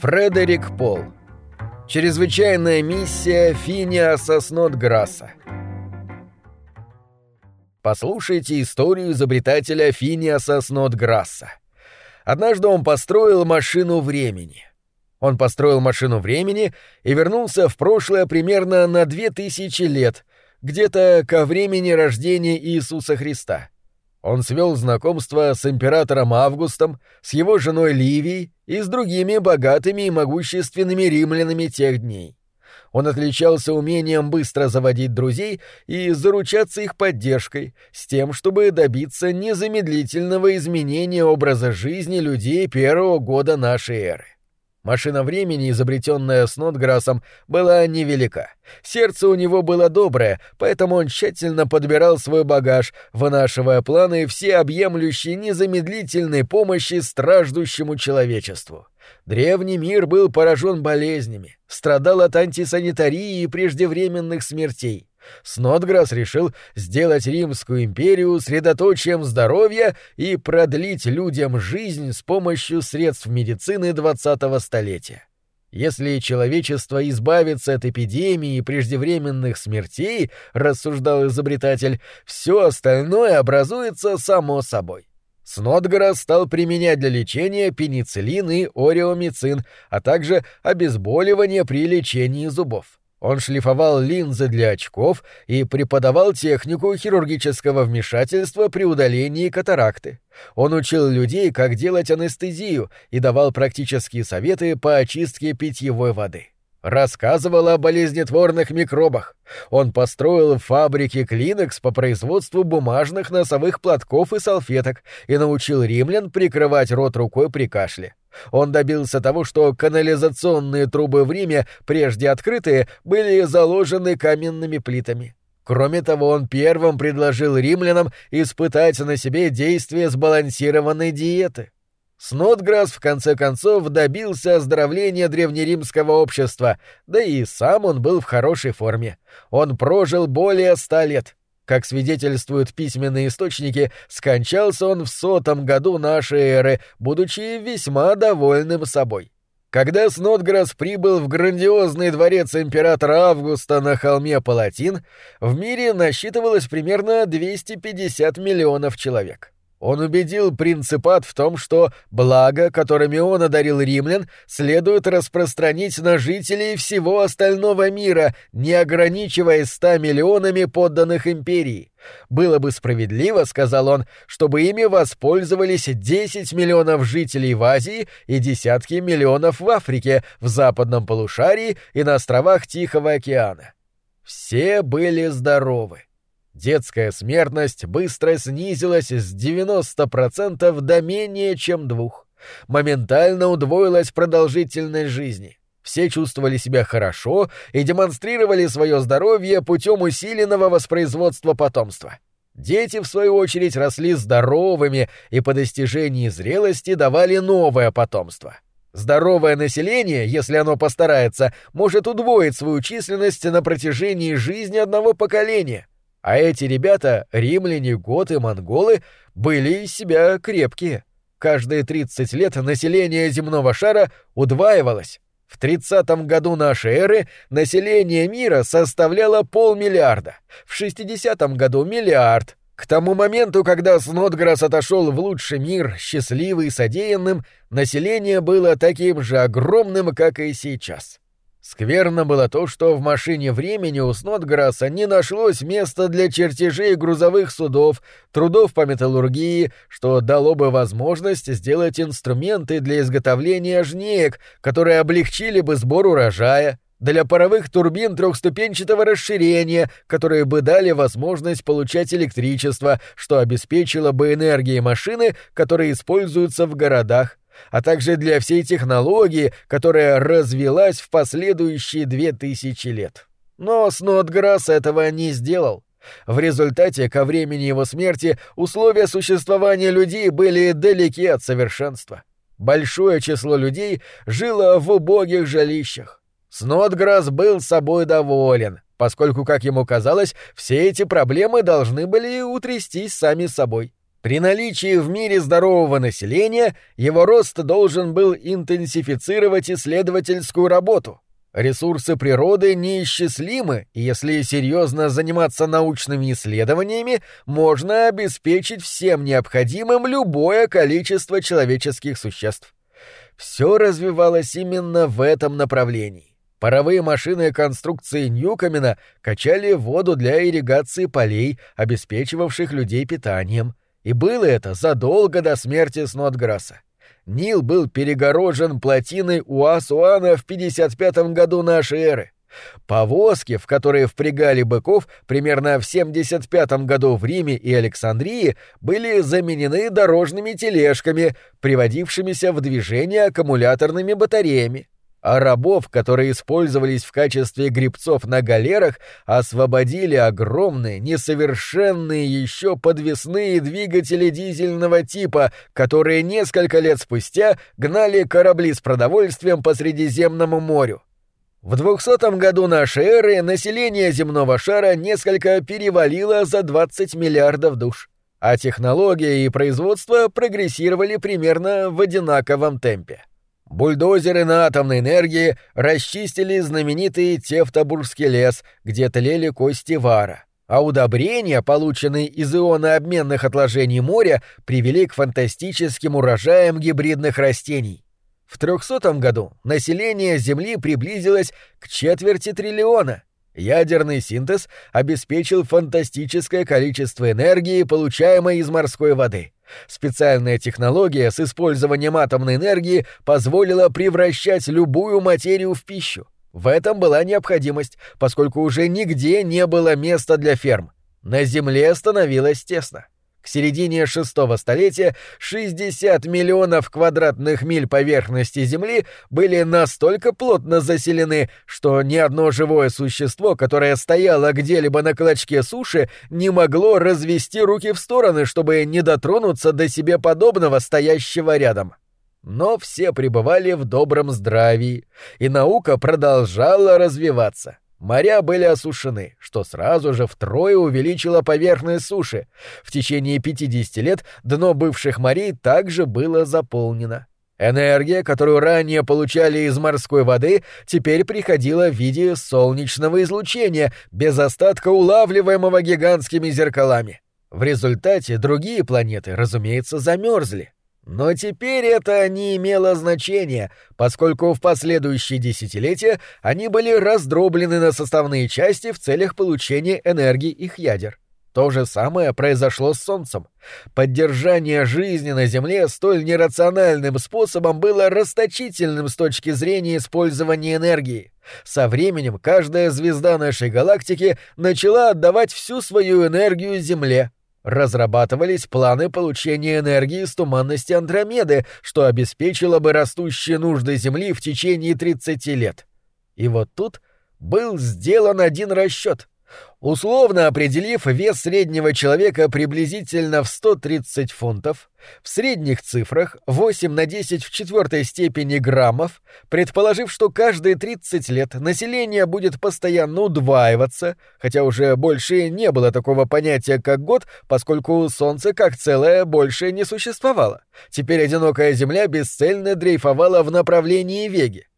Фредерик Пол. Чрезвычайная миссия Финиаса Снотграсса. Послушайте историю изобретателя Финиаса Снотграсса. Однажды он построил машину времени. Он построил машину времени и вернулся в прошлое примерно на две тысячи лет, где-то ко времени рождения Иисуса Христа. Он свел знакомство с императором Августом, с его женой Ливией и с другими богатыми и могущественными римлянами тех дней. Он отличался умением быстро заводить друзей и заручаться их поддержкой, с тем, чтобы добиться незамедлительного изменения образа жизни людей первого года нашей эры. Машина времени, изобретенная Снотграссом, была невелика. Сердце у него было доброе, поэтому он тщательно подбирал свой багаж, вынашивая планы всеобъемлющей незамедлительной помощи страждущему человечеству. Древний мир был поражен болезнями, страдал от антисанитарии и преждевременных смертей. Снотграсс решил сделать Римскую империю средоточием здоровья и продлить людям жизнь с помощью средств медицины двадцатого столетия. Если человечество избавится от эпидемии и преждевременных смертей, рассуждал изобретатель, все остальное образуется само собой. Снотграсс стал применять для лечения пенициллин и ореомицин, а также обезболивание при лечении зубов. Он шлифовал линзы для очков и преподавал технику хирургического вмешательства при удалении катаракты. Он учил людей, как делать анестезию и давал практические советы по очистке питьевой воды. Рассказывал о болезнетворных микробах. Он построил фабрики Клинекс по производству бумажных носовых платков и салфеток и научил римлян прикрывать рот рукой при кашле. Он добился того, что канализационные трубы в Риме, прежде открытые, были заложены каменными плитами. Кроме того, он первым предложил римлянам испытать на себе действие сбалансированной диеты. Снотграсс в конце концов добился оздоровления древнеримского общества, да и сам он был в хорошей форме. Он прожил более ста лет — как свидетельствуют письменные источники, скончался он в сотом году нашей эры, будучи весьма довольным собой. Когда Снотграсс прибыл в грандиозный дворец императора Августа на холме Палатин, в мире насчитывалось примерно 250 миллионов человек. Он убедил принципат в том, что благо, которыми он одарил римлян, следует распространить на жителей всего остального мира, не ограничиваясь ста миллионами подданных империи. Было бы справедливо, сказал он, чтобы ими воспользовались 10 миллионов жителей в Азии и десятки миллионов в Африке, в западном полушарии и на островах Тихого океана. Все были здоровы. Детская смертность быстро снизилась с 90% до менее чем двух. Моментально удвоилась продолжительность жизни. Все чувствовали себя хорошо и демонстрировали свое здоровье путем усиленного воспроизводства потомства. Дети, в свою очередь, росли здоровыми и по достижении зрелости давали новое потомство. Здоровое население, если оно постарается, может удвоить свою численность на протяжении жизни одного поколения. А эти ребята, римляне, готы, монголы, были из себя крепкие. Каждые 30 лет население земного шара удваивалось. В 30 году нашей эры население мира составляло полмиллиарда, в 60 году миллиард. К тому моменту, когда Снотграсс отошел в лучший мир, счастливый и содеянным, население было таким же огромным, как и сейчас. Скверно было то, что в машине времени у Снотграсса не нашлось места для чертежей грузовых судов, трудов по металлургии, что дало бы возможность сделать инструменты для изготовления жнеек, которые облегчили бы сбор урожая, для паровых турбин трехступенчатого расширения, которые бы дали возможность получать электричество, что обеспечило бы энергией машины, которые используются в городах, а также для всей технологии, которая развилась в последующие две тысячи лет. Но Снотграсс этого не сделал. В результате, ко времени его смерти, условия существования людей были далеки от совершенства. Большое число людей жило в убогих жилищах. Снотграсс был собой доволен, поскольку, как ему казалось, все эти проблемы должны были утрястись сами собой. При наличии в мире здорового населения его рост должен был интенсифицировать исследовательскую работу. Ресурсы природы неисчислимы, и если серьезно заниматься научными исследованиями, можно обеспечить всем необходимым любое количество человеческих существ. Все развивалось именно в этом направлении. Паровые машины конструкции Ньюкомена качали воду для ирригации полей, обеспечивавших людей питанием. И было это задолго до смерти Снотграсса. Нил был перегорожен плотиной у Асуана в 55 году нашей эры. Повозки, в которые впрягали быков примерно в 75 году в Риме и Александрии, были заменены дорожными тележками, приводившимися в движение аккумуляторными батареями а рабов, которые использовались в качестве грибцов на галерах, освободили огромные, несовершенные еще подвесные двигатели дизельного типа, которые несколько лет спустя гнали корабли с продовольствием по Средиземному морю. В 200 году нашей эры население земного шара несколько перевалило за 20 миллиардов душ, а технология и производство прогрессировали примерно в одинаковом темпе. Бульдозеры на атомной энергии расчистили знаменитый Тевтобургский лес, где тлели кости вара, а удобрения, полученные из ионообменных отложений моря, привели к фантастическим урожаям гибридных растений. В 300 году население Земли приблизилось к четверти триллиона. Ядерный синтез обеспечил фантастическое количество энергии, получаемой из морской воды — Специальная технология с использованием атомной энергии позволила превращать любую материю в пищу. В этом была необходимость, поскольку уже нигде не было места для ферм. На Земле становилось тесно. К середине шестого столетия 60 миллионов квадратных миль поверхности Земли были настолько плотно заселены, что ни одно живое существо, которое стояло где-либо на клочке суши, не могло развести руки в стороны, чтобы не дотронуться до себе подобного стоящего рядом. Но все пребывали в добром здравии, и наука продолжала развиваться. Моря были осушены, что сразу же втрое увеличило поверхность суши. В течение 50 лет дно бывших морей также было заполнено. Энергия, которую ранее получали из морской воды, теперь приходила в виде солнечного излучения, без остатка улавливаемого гигантскими зеркалами. В результате другие планеты, разумеется, замерзли. Но теперь это не имело значения, поскольку в последующие десятилетия они были раздроблены на составные части в целях получения энергии их ядер. То же самое произошло с Солнцем. Поддержание жизни на Земле столь нерациональным способом было расточительным с точки зрения использования энергии. Со временем каждая звезда нашей галактики начала отдавать всю свою энергию Земле, Разрабатывались планы получения энергии из туманности Андромеды, что обеспечило бы растущие нужды Земли в течение 30 лет. И вот тут был сделан один расчет. Условно определив вес среднего человека приблизительно в 130 фунтов, в средних цифрах 8 на 10 в четвертой степени граммов, предположив, что каждые 30 лет население будет постоянно удваиваться, хотя уже больше не было такого понятия, как год, поскольку Солнце как целое больше не существовало. Теперь одинокая Земля бесцельно дрейфовала в направлении Веги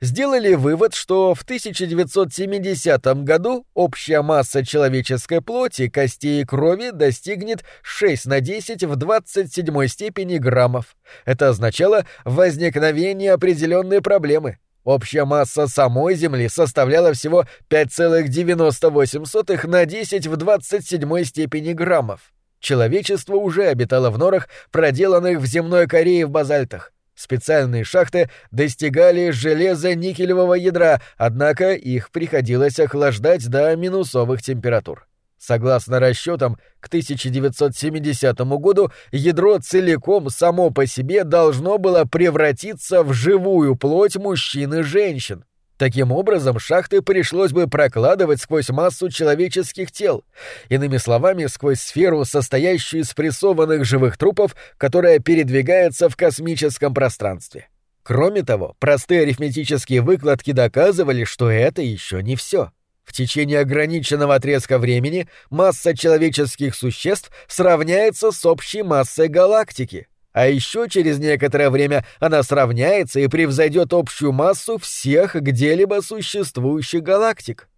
сделали вывод, что в 1970 году общая масса человеческой плоти, костей и крови достигнет 6 на 10 в 27 степени граммов. Это означало возникновение определенной проблемы. Общая масса самой Земли составляла всего 5,98 на 10 в 27 степени граммов. Человечество уже обитало в норах, проделанных в земной коре и в базальтах. Специальные шахты достигали железо-никелевого ядра, однако их приходилось охлаждать до минусовых температур. Согласно расчетам, к 1970 году ядро целиком само по себе должно было превратиться в живую плоть мужчин и женщин. Таким образом, шахты пришлось бы прокладывать сквозь массу человеческих тел, иными словами, сквозь сферу, состоящую из прессованных живых трупов, которая передвигается в космическом пространстве. Кроме того, простые арифметические выкладки доказывали, что это еще не все. В течение ограниченного отрезка времени масса человеческих существ сравняется с общей массой галактики. А еще через некоторое время она сравняется и превзойдет общую массу всех где-либо существующих галактик.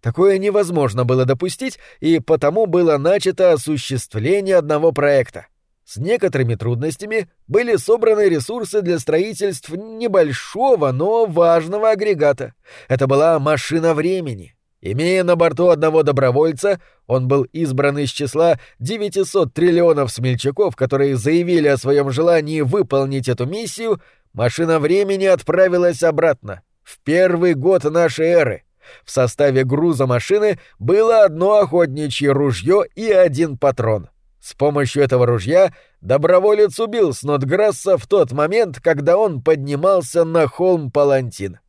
Такое невозможно было допустить, и потому было начато осуществление одного проекта. С некоторыми трудностями были собраны ресурсы для строительства небольшого, но важного агрегата. Это была машина времени. Имея на борту одного добровольца, он был избран из числа 900 триллионов смельчаков, которые заявили о своем желании выполнить эту миссию, машина времени отправилась обратно, в первый год нашей эры. В составе груза машины было одно охотничье ружье и один патрон. С помощью этого ружья доброволец убил Снотграсса в тот момент, когда он поднимался на холм Палантин.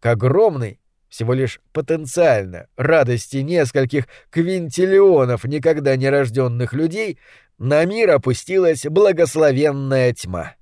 К огромной, всего лишь потенциально, радости нескольких квинтиллионов никогда не рожденных людей, на мир опустилась благословенная тьма.